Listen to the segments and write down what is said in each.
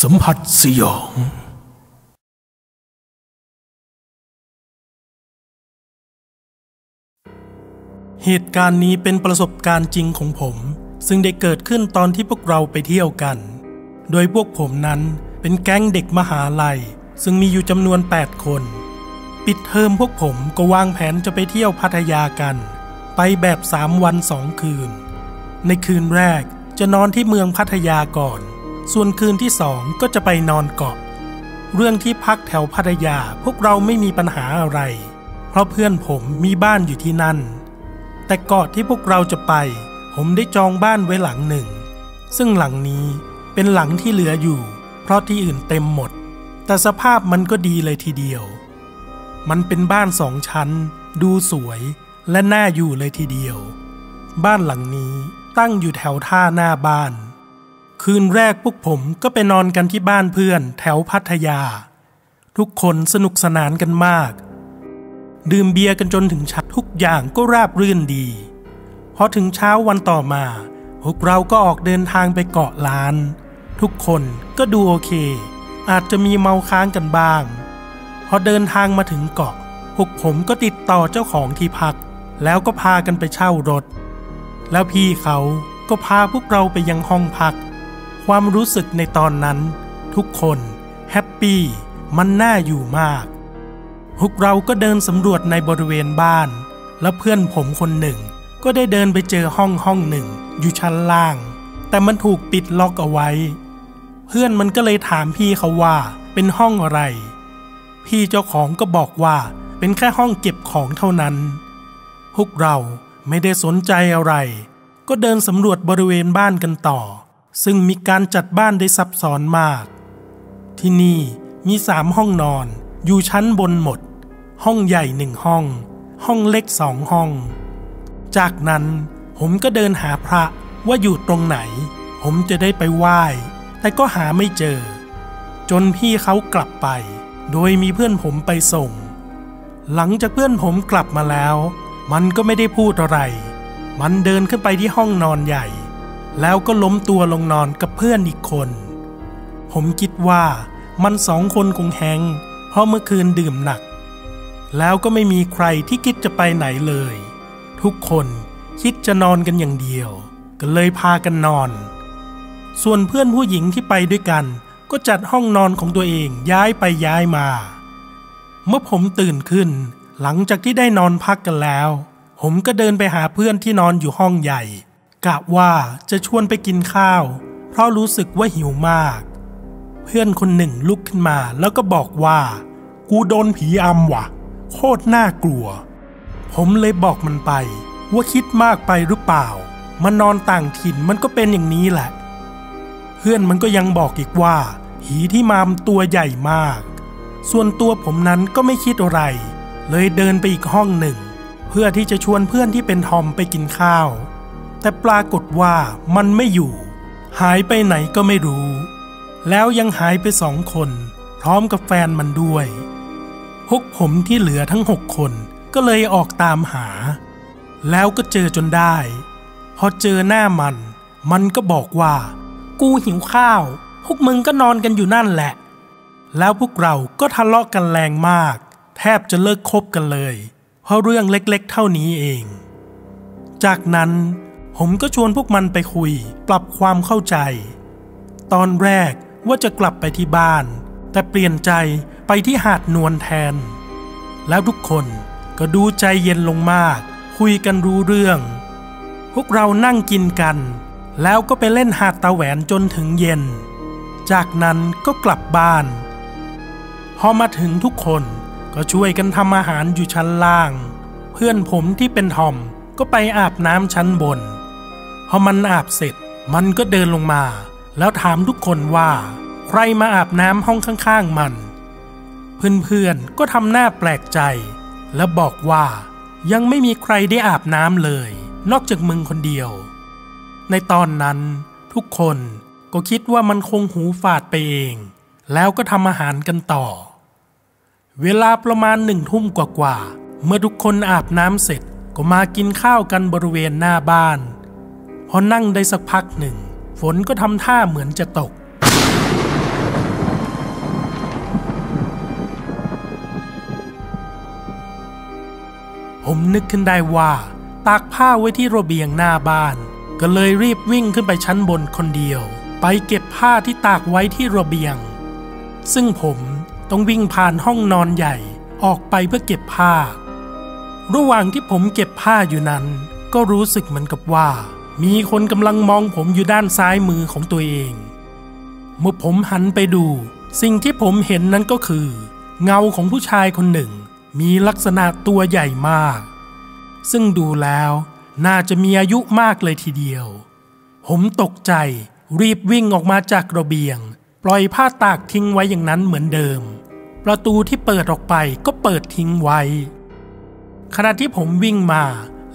สัมผัสสยอง เหตุการณ์นี้เป็นประสบการณ์จริงของผม ซึ่งได้เกิดขึ้นตอนที่พวกเราไปเที่ยวกัน โดยพวกผมนั้นเป็นแก๊งเด็กมหาลัย ซึ่งมีอยู่จำนวน 8 คน ปิดเทอมพวกผมก็วางแผนจะไปเที่ยวพัทยากัน ไปแบบ 3 วัน 2 คืน ในคืนแรกจะนอนที่เมืองพัทยาก่อน ส่วนคืนที่สองก็จะไปนอนเกาะ เรื่องที่พักแถวพัทยาพวกเราไม่มีปัญหาอะไร เพราะเพื่อนผมมีบ้านอยู่ที่นั่น แต่เกาะที่พวกเราจะไป ผมได้จองบ้านไว้หลังหนึ่ง ซึ่งหลังนี้เป็นหลังที่เหลืออยู่ เพราะที่อื่นเต็มหมด แต่สภาพมันก็ดีเลยทีเดียว มันเป็นบ้านสองชั้น ดูสวยและน่าอยู่เลยทีเดียว บ้านหลังนี้ตั้งอยู่แถวท่าหน้าบ้าน คืนแรกพวกผมก็ไปนอนกันที่บ้านเพื่อนแถวพัทยา ทุกคนสนุกสนานกันมาก ดื่มเบียร์กันจนถึงเช้าทุกอย่างก็ราบรื่นดีพอถึงเช้าวันต่อมาพวกเราก็ออกเดินทางไปเกาะล้าน ทุกคนก็ดูโอเค อาจจะมีเมาค้างกันบ้าง พอเดินทางมาถึงเกาะพวกผมก็ติดต่อเจ้าของที่พัก แล้วก็พากันไปเช่ารถ แล้วพี่เขาก็พาพวกเราไปยังห้องพัก ความรู้สึกในตอนนั้น ทุกคนแฮปปี้มันน่าอยู่มาก พวกเราก็เดินสำรวจในบริเวณบ้าน แล้วเพื่อนผมคนหนึ่ง ก็ได้เดินไปเจอห้องห้องหนึ่ง อยู่ชั้นล่าง แต่มันถูกปิดล็อกเอาไว้ เพื่อนมันก็เลยถามพี่เขาว่าเป็นห้องอะไร พี่เจ้าของก็บอกว่าเป็นแค่ห้องเก็บของเท่านั้น พวกเราไม่ได้สนใจอะไร ก็เดินสำรวจบริเวณบ้านกันต่อ ซึ่งมีการจัดบ้านได้ซับซ้อนมาก ที่นี่มีสามห้องนอน อยู่ชั้นบนหมด ห้องใหญ่หนึ่งห้อง ห้องเล็กสองห้อง จากนั้นผมก็เดินหาพระว่าอยู่ตรงไหน ผมจะได้ไปไหว้ แต่ก็หาไม่เจอ จนพี่เขากลับไป โดยมีเพื่อนผมไปส่ง หลังจากเพื่อนผมกลับมาแล้ว มันก็ไม่ได้พูดอะไร มันเดินขึ้นไปที่ห้องนอนใหญ่ แล้วก็ล้มตัวลงนอนกับเพื่อนอีกคน ผมคิดว่ามันสองคนคงแฮงเพราะเมื่อคืนดื่มหนัก แล้วก็ไม่มีใครที่คิดจะไปไหนเลย ทุกคนคิดจะนอนกันอย่างเดียว ก็เลยพากันนอน ส่วนเพื่อนผู้หญิงที่ไปด้วยกัน ก็จัดห้องนอนของตัวเองย้ายไปย้ายมา เมื่อผมตื่นขึ้น หลังจากที่ได้นอนพักกันแล้ว ผมก็เดินไปหาเพื่อนที่นอนอยู่ห้องใหญ่ กะว่าจะชวนไปกินข้าว เพราะรู้สึกว่าหิวมาก เพื่อนคนหนึ่งลุกขึ้นมาแล้วก็บอกว่า กูโดนผีอำว่ะ โคตรน่ากลัว ผมเลยบอกมันไป ว่าคิดมากไปหรือเปล่า มันนอนต่างถิ่นมันก็เป็นอย่างนี้แหละ เพื่อนมันก็ยังบอกอีกว่า ผีที่มามตัวใหญ่มาก ส่วนตัวผมนั้นก็ไม่คิดอะไร เลยเดินไปอีกห้องหนึ่ง เพื่อที่จะชวนเพื่อนที่เป็นทอมไปกินข้าว แต่ปรากฏว่ามันไม่อยู่ หายไปไหนก็ไม่รู้ แล้วยังหายไปสองคน พร้อมกับแฟนมันด้วยพวกผมที่เหลือทั้งหกคนก็เลยออกตามหา แล้วก็เจอจนได้ พอเจอหน้ามัน มันก็บอกว่า กูหิวข้าว พวกมึงก็นอนกันอยู่นั่นแหละ แล้วพวกเราก็ทะเลาะกันแรงมาก แทบจะเลิกคบกันเลย เพราะเรื่องเล็กๆเท่านี้เอง จากนั้น ผมก็ชวนพวกมันไปคุย ปรับความเข้าใจ ตอนแรกว่าจะกลับไปที่บ้าน แต่เปลี่ยนใจไปที่หาดนวลแทน แล้วทุกคนก็ดูใจเย็นลงมาก คุยกันรู้เรื่อง พวกเรานั่งกินกัน แล้วก็ไปเล่นหาดตาแหวนจนถึงเย็น จากนั้นก็กลับบ้าน พอมาถึงทุกคนก็ช่วยกันทำอาหารอยู่ชั้นล่าง เพื่อนผมที่เป็นทอมก็ไปอาบน้ำชั้นบน พอมันอาบเสร็จ มันก็เดินลงมา แล้วถามทุกคนว่า ใครมาอาบน้ำห้องข้างๆมัน เพื่อนๆก็ทำหน้าแปลกใจ และบอกว่ายังไม่มีใครได้อาบน้ำเลย นอกจากมึงคนเดียว ในตอนนั้น ทุกคนก็คิดว่ามันคงหูฝาดไปเอง แล้วก็ทำอาหารกันต่อ เวลาประมาณหนึ่งทุ่มกว่าๆเมื่อทุกคนอาบน้ำเสร็จก็มากินข้าวกันบริเวณหน้าบ้าน พอนั่งได้สักพักหนึ่ง ฝนก็ทำท่าเหมือนจะตก ผมนึกขึ้นได้ว่า ตากผ้าไว้ที่ระเบียงหน้าบ้าน ก็เลยรีบวิ่งขึ้นไปชั้นบนคนเดียว ไปเก็บผ้าที่ตากไว้ที่ระเบียง ซึ่งผมต้องวิ่งผ่านห้องนอนใหญ่ออกไปเพื่อเก็บผ้า ระหว่างที่ผมเก็บผ้าอยู่นั้น ก็รู้สึกเหมือนกับว่า มีคนกำลังมองผมอยู่ด้านซ้ายมือของตัวเอง เมื่อผมหันไปดู สิ่งที่ผมเห็นนั้นก็คือ เงาของผู้ชายคนหนึ่ง มีลักษณะตัวใหญ่มาก ซึ่งดูแล้วน่าจะมีอายุมากเลยทีเดียว ผมตกใจรีบวิ่งออกมาจากระเบียง ปล่อยผ้าตากทิ้งไว้อย่างนั้นเหมือนเดิม ประตูที่เปิดออกไปก็เปิดทิ้งไว้ ขณะที่ผมวิ่งมา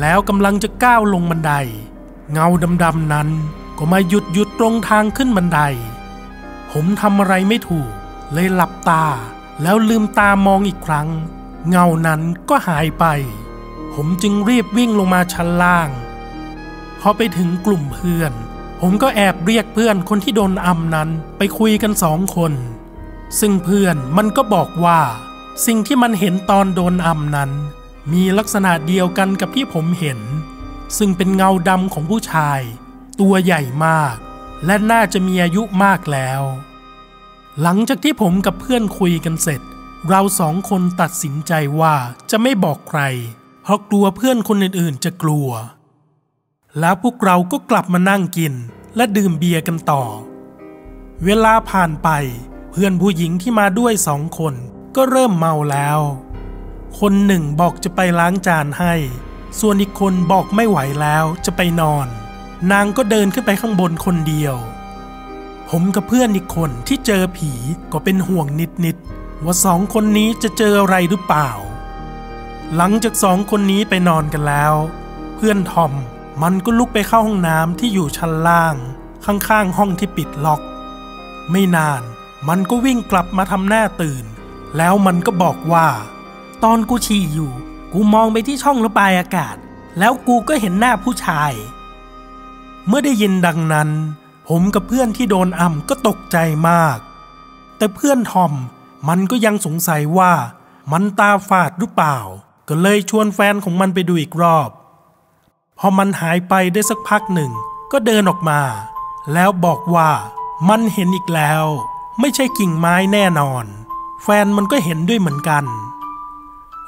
แล้วกำลังจะก้าวลงบันได เงาดำๆนั้นก็มาหยุดหยุดตรงทางขึ้นบันได ผมทำอะไรไม่ถูก เลยหลับตา แล้วลืมตามองอีกครั้ง เงานั้นก็หายไป ผมจึงรีบวิ่งลงมาชั้นล่าง พอไปถึงกลุ่มเพื่อน ผมก็แอบเรียกเพื่อนคนที่โดนอำนั้นไปคุยกันสองคน ซึ่งเพื่อนมันก็บอกว่า สิ่งที่มันเห็นตอนโดนอำนั้น มีลักษณะเดียวกันกับที่ผมเห็น ซึ่งเป็นเงาดำของผู้ชาย ตัวใหญ่มาก และน่าจะมีอายุมากแล้ว หลังจากที่ผมกับเพื่อนคุยกันเสร็จ เราสองคนตัดสินใจว่าจะไม่บอกใคร เพราะกลัวเพื่อนคนอื่นๆจะกลัว แล้วพวกเราก็กลับมานั่งกินและดื่มเบียร์กันต่อ เวลาผ่านไป เพื่อนผู้หญิงที่มาด้วยสองคนก็เริ่มเมาแล้ว คนหนึ่งบอกจะไปล้างจานให้ ส่วนอีกคนบอกไม่ไหวแล้วจะไปนอน นางก็เดินขึ้นไปข้างบนคนเดียว ผมกับเพื่อนอีกคนที่เจอผีก็เป็นห่วงนิดๆว่าสองคนนี้จะเจออะไรหรือเปล่า หลังจากสองคนนี้ไปนอนกันแล้ว เพื่อนทอมมันก็ลุกไปเข้าห้องน้ำที่อยู่ชั้นล่าง ข้างๆห้องที่ปิดล็อก ไม่นานมันก็วิ่งกลับมาทำหน้าตื่น แล้วมันก็บอกว่า ตอนกูฉี่อยู่ กูมองไปที่ช่องระบายอากาศ แล้วกูก็เห็นหน้าผู้ชาย เมื่อได้ยินดังนั้น ผมกับเพื่อนที่โดนอ่ำก็ตกใจมาก แต่เพื่อนทอมมันก็ยังสงสัยว่ามันตาฝาดหรือเปล่า ก็เลยชวนแฟนของมันไปดูอีกรอบ พอมันหายไปได้สักพักหนึ่ง ก็เดินออกมา แล้วบอกว่ามันเห็นอีกแล้ว ไม่ใช่กิ่งไม้แน่นอน แฟนมันก็เห็นด้วยเหมือนกัน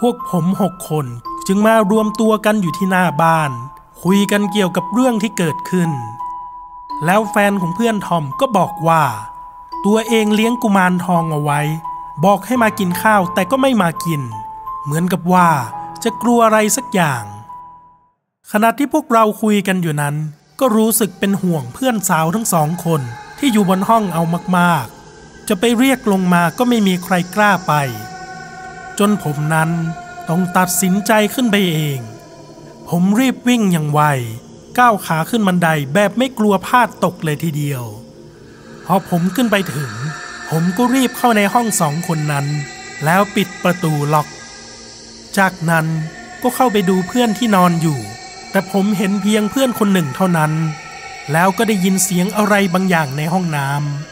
พวกผมหกคนจึงมารวมตัวกันอยู่ที่หน้าบ้าน คุยกันเกี่ยวกับเรื่องที่เกิดขึ้น แล้วแฟนของเพื่อนทอมก็บอกว่า ตัวเองเลี้ยงกุมารทองเอาไว้ บอกให้มากินข้าวแต่ก็ไม่มากิน เหมือนกับว่าจะกลัวอะไรสักอย่าง ขณะที่พวกเราคุยกันอยู่นั้น ก็รู้สึกเป็นห่วงเพื่อนสาวทั้งสองคนที่อยู่บนห้องเอามากๆ จะไปเรียกลงมาก็ไม่มีใครกล้าไป จนผมนั้นต้องตัดสินใจขึ้นไปเอง ผมรีบวิ่งอย่างไว ก้าวขาขึ้นบันไดแบบไม่กลัวพลาดตกเลยทีเดียว พอผมขึ้นไปถึง ผมก็รีบเข้าในห้องสองคนนั้น แล้วปิดประตูล็อก จากนั้นก็เข้าไปดูเพื่อนที่นอนอยู่ แต่ผมเห็นเพียงเพื่อนคนหนึ่งเท่านั้น แล้วก็ได้ยินเสียงอะไรบางอย่างในห้องน้ำ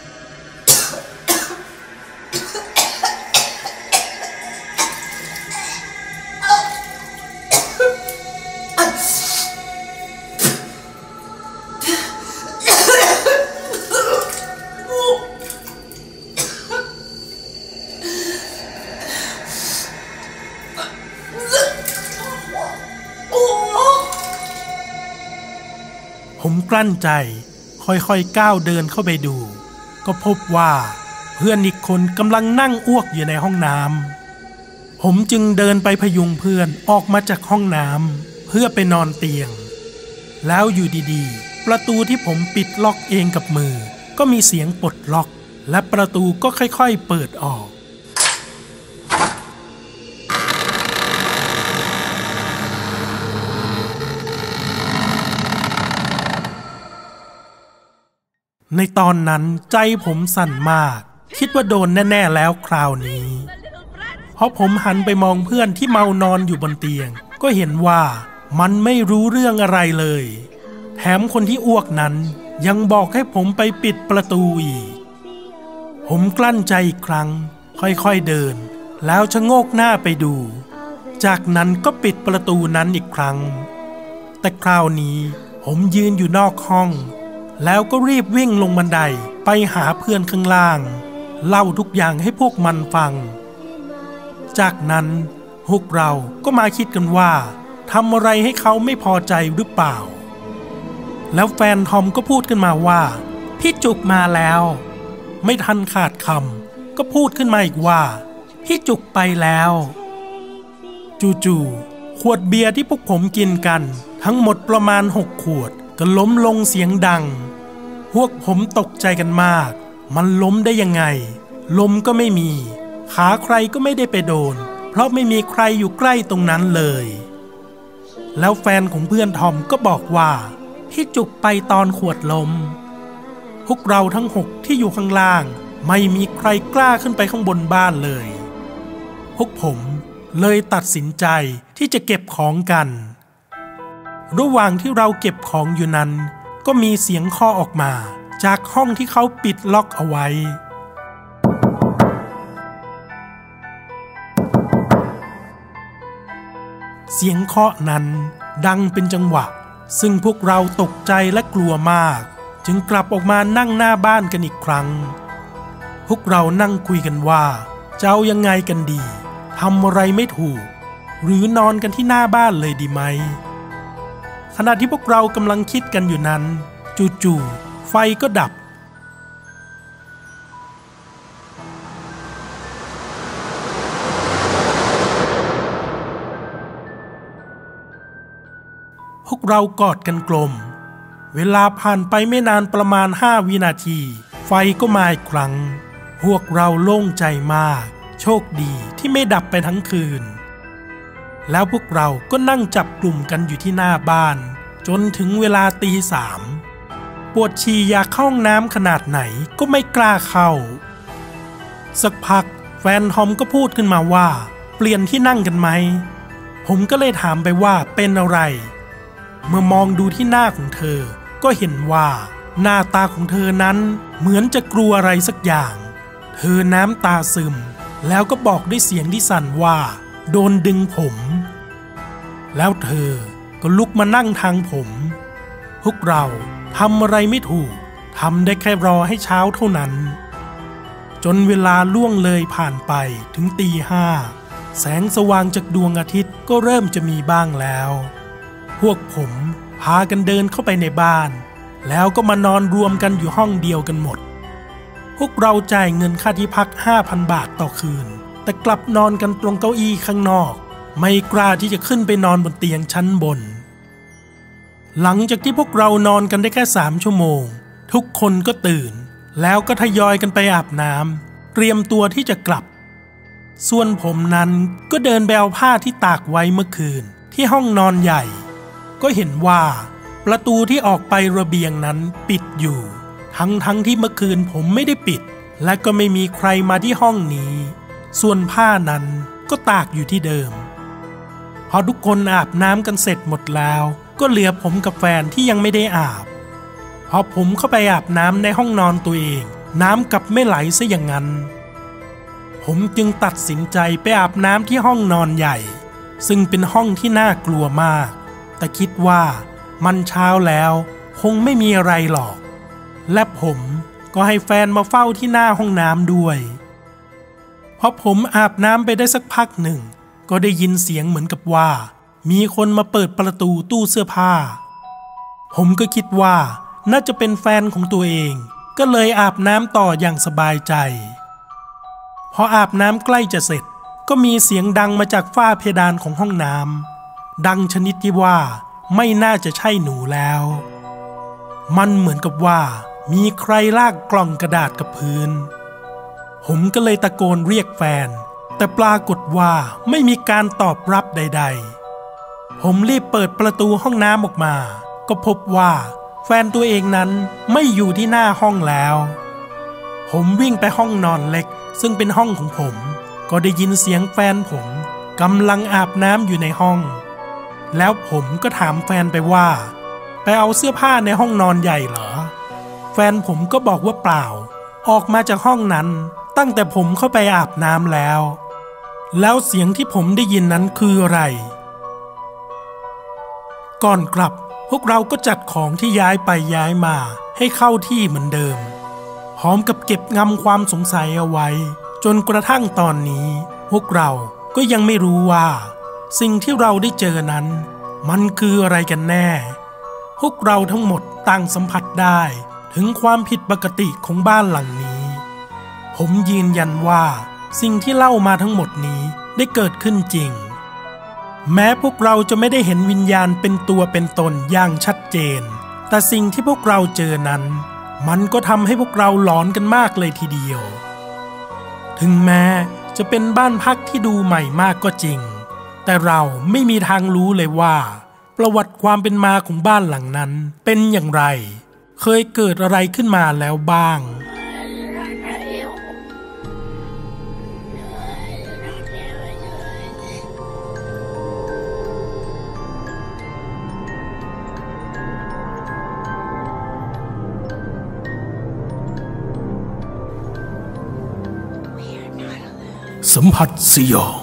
ผมกลั้นใจ ค่อยๆก้าวเดินเข้าไปดู ก็พบว่าเพื่อนอีกคนกำลังนั่งอ้วกอยู่ในห้องน้ำผมจึงเดินไปพยุงเพื่อนออกมาจากห้องน้ำเพื่อไปนอนเตียง แล้วอยู่ดีๆ ประตูที่ผมปิดล็อกเองกับมือ ก็มีเสียงปลดล็อก และประตูก็ค่อยๆเปิดออก ในตอนนั้นใจผมสั่นมาก คิดว่าโดนแน่ๆแล้วคราวนี้ เพราะผมหันไปมองเพื่อนที่เมานอนอยู่บนเตียง ก็เห็นว่ามันไม่รู้เรื่องอะไรเลย แถมคนที่อ้วกนั้นยังบอกให้ผมไปปิดประตูอีก ผมกลั้นใจอีกครั้ง ค่อยๆเดิน แล้วชะโงกหน้าไปดู จากนั้นก็ปิดประตูนั้นอีกครั้ง แต่คราวนี้ผมยืนอยู่นอกห้อง แล้วก็รีบวิ่งลงบันไดไปหาเพื่อนข้างล่าง เล่าทุกอย่างให้พวกมันฟัง จากนั้นพวกเราก็มาคิดกันว่าทำอะไรให้เขาไม่พอใจหรือเปล่า แล้วแฟนทอมก็พูดขึ้นมาว่า พี่จุกมาแล้ว ไม่ทันขาดคำก็พูดขึ้นมาอีกว่า พี่จุกไปแล้ว จู่ๆขวดเบียร์ที่พวกผมกินกัน ทั้งหมดประมาณหกขวด ก็ล้มลงเสียงดัง พวกผมตกใจกันมาก มันล้มได้ยังไง ลมก็ไม่มี ขาใครก็ไม่ได้ไปโดน เพราะไม่มีใครอยู่ใกล้ตรงนั้นเลย แล้วแฟนของเพื่อนทอมก็บอกว่าพี่จุกไปตอนขวดลม พวกเราทั้งหกที่อยู่ข้างล่าง ไม่มีใครกล้าขึ้นไปข้างบนบ้านเลย พวกผมเลยตัดสินใจที่จะเก็บของกัน ระหว่างที่เราเก็บของอยู่นั้น ก็มีเสียงข้อออกมา จากห้องที่เขาปิดล็อกเอาไว้ เสียงเคาะนั้นดังเป็นจังหวะ ซึ่งพวกเราตกใจและกลัวมาก จึงกลับออกมานั่งหน้าบ้านกันอีกครั้ง พวกเรานั่งคุยกันว่าจะเอายังไงกันดีทำอะไรไม่ถูก หรือนอนกันที่หน้าบ้านเลยดีไหม ขณะที่พวกเรากำลังคิดกันอยู่นั้น จู่ๆไฟก็ดับ พวกเรากอดกันกลม เวลาผ่านไปไม่นานประมาณห้าวินาที ไฟก็มาอีกครั้ง พวกเราโล่งใจมาก โชคดีที่ไม่ดับไปทั้งคืน แล้วพวกเราก็นั่งจับกลุ่มกันอยู่ที่หน้าบ้าน จนถึงเวลาตีสามปวดฉี่อยากเข้าห้องน้ำขนาดไหนก็ไม่กล้าเข้า สักพักแฟนทอมก็พูดขึ้นมาว่า เปลี่ยนที่นั่งกันไหม ผมก็เลยถามไปว่าเป็นอะไร เมื่อมองดูที่หน้าของเธอ ก็เห็นว่า หน้าตาของเธอนั้นเหมือนจะกลัวอะไรสักอย่าง เธอน้ำตาซึม แล้วก็บอกด้วยเสียงที่สั่นว่า โดนดึงผม แล้วเธอก็ลุกมานั่งทางผม พวกเราทำอะไรไม่ถูกทำได้แค่รอให้เช้าเท่านั้น จนเวลาล่วงเลยผ่านไปถึงตีห้าแสงสว่างจากดวงอาทิตย์ก็เริ่มจะมีบ้างแล้ว พวกผมพากันเดินเข้าไปในบ้าน แล้วก็มานอนรวมกันอยู่ห้องเดียวกันหมด พวกเราจ่ายเงินค่าที่พัก 5,000 บาทต่อคืน แต่กลับนอนกันตรงเก้าอี้ข้างนอก ไม่กล้าที่จะขึ้นไปนอนบนเตียงชั้นบน หลังจากที่พวกเรานอนกันได้แค่สามชั่วโมง ทุกคนก็ตื่น แล้วก็ทยอยกันไปอาบน้ำเตรียมตัวที่จะกลับ ส่วนผมนั้นก็เดินไปเอาผ้าที่ตากไว้เมื่อคืน ที่ห้องนอนใหญ่ ก็เห็นว่า ประตูที่ออกไประเบียงนั้นปิดอยู่ ทั้งทั้งที่เมื่อคืนผมไม่ได้ปิด และก็ไม่มีใครมาที่ห้องนี้ ส่วนผ้านั้นก็ตากอยู่ที่เดิม พอทุกคนอาบน้ำกันเสร็จหมดแล้ว ก็เหลือผมกับแฟนที่ยังไม่ได้อาบ พอผมเข้าไปอาบน้ำในห้องนอนตัวเอง น้ำกลับไม่ไหลซะอย่างนั้น ผมจึงตัดสินใจไปอาบน้ำที่ห้องนอนใหญ่ ซึ่งเป็นห้องที่น่ากลัวมาก แต่คิดว่ามันเช้าแล้วคงไม่มีอะไรหรอก และผมก็ให้แฟนมาเฝ้าที่หน้าห้องน้ำด้วยพอผมอาบน้ำไปได้สักพักหนึ่ง ก็ได้ยินเสียงเหมือนกับว่า มีคนมาเปิดประตูตู้เสื้อผ้า ผมก็คิดว่าน่าจะเป็นแฟนของตัวเอง ก็เลยอาบน้ำต่ออย่างสบายใจ พออาบน้ำใกล้จะเสร็จ ก็มีเสียงดังมาจากฝ้าเพดานของห้องน้ำดังชนิดที่ว่าไม่น่าจะใช่หนูแล้ว มันเหมือนกับว่ามีใครลากกล่องกระดาษกับพื้น ผมก็เลยตะโกนเรียกแฟน แต่ปรากฏว่าไม่มีการตอบรับใด ๆ ผมรีบเปิดประตูห้องน้ำออกมา ก็พบว่าแฟนตัวเองนั้นไม่อยู่ที่หน้าห้องแล้ว ผมวิ่งไปห้องนอนเล็ก ซึ่งเป็นห้องของผม ก็ได้ยินเสียงแฟนผมกำลังอาบน้ำอยู่ในห้อง แล้วผมก็ถามแฟนไปว่า ไปเอาเสื้อผ้าในห้องนอนใหญ่เหรอ แฟนผมก็บอกว่าเปล่า ออกมาจากห้องนั้นตั้งแต่ผมเข้าไปอาบน้ำแล้ว แล้วเสียงที่ผมได้ยินนั้นคืออะไร ก่อนกลับพวกเราก็จัดของที่ย้ายไปย้ายมาให้เข้าที่เหมือนเดิม พร้อมกับเก็บงำความสงสัยเอาไว้ จนกระทั่งตอนนี้ พวกเราก็ยังไม่รู้ว่า สิ่งที่เราได้เจอนั้น มันคืออะไรกันแน่ พวกเราทั้งหมดต่างสัมผัสได้ถึงความผิดปกติของบ้านหลังนี้ ผมยืนยันว่า สิ่งที่เล่ามาทั้งหมดนี้ได้เกิดขึ้นจริง แม้พวกเราจะไม่ได้เห็นวิญญาณเป็นตัวเป็นตนอย่างชัดเจน แต่สิ่งที่พวกเราเจอนั้น มันก็ทำให้พวกเราหลอนกันมากเลยทีเดียว ถึงแม้จะเป็นบ้านพักที่ดูใหม่มากก็จริง แต่เราไม่มีทางรู้เลยว่า ประวัติความเป็นมาของบ้านหลังนั้นเป็นอย่างไร เคยเกิดอะไรขึ้นมาแล้วบ้าง สัมผัสสยอง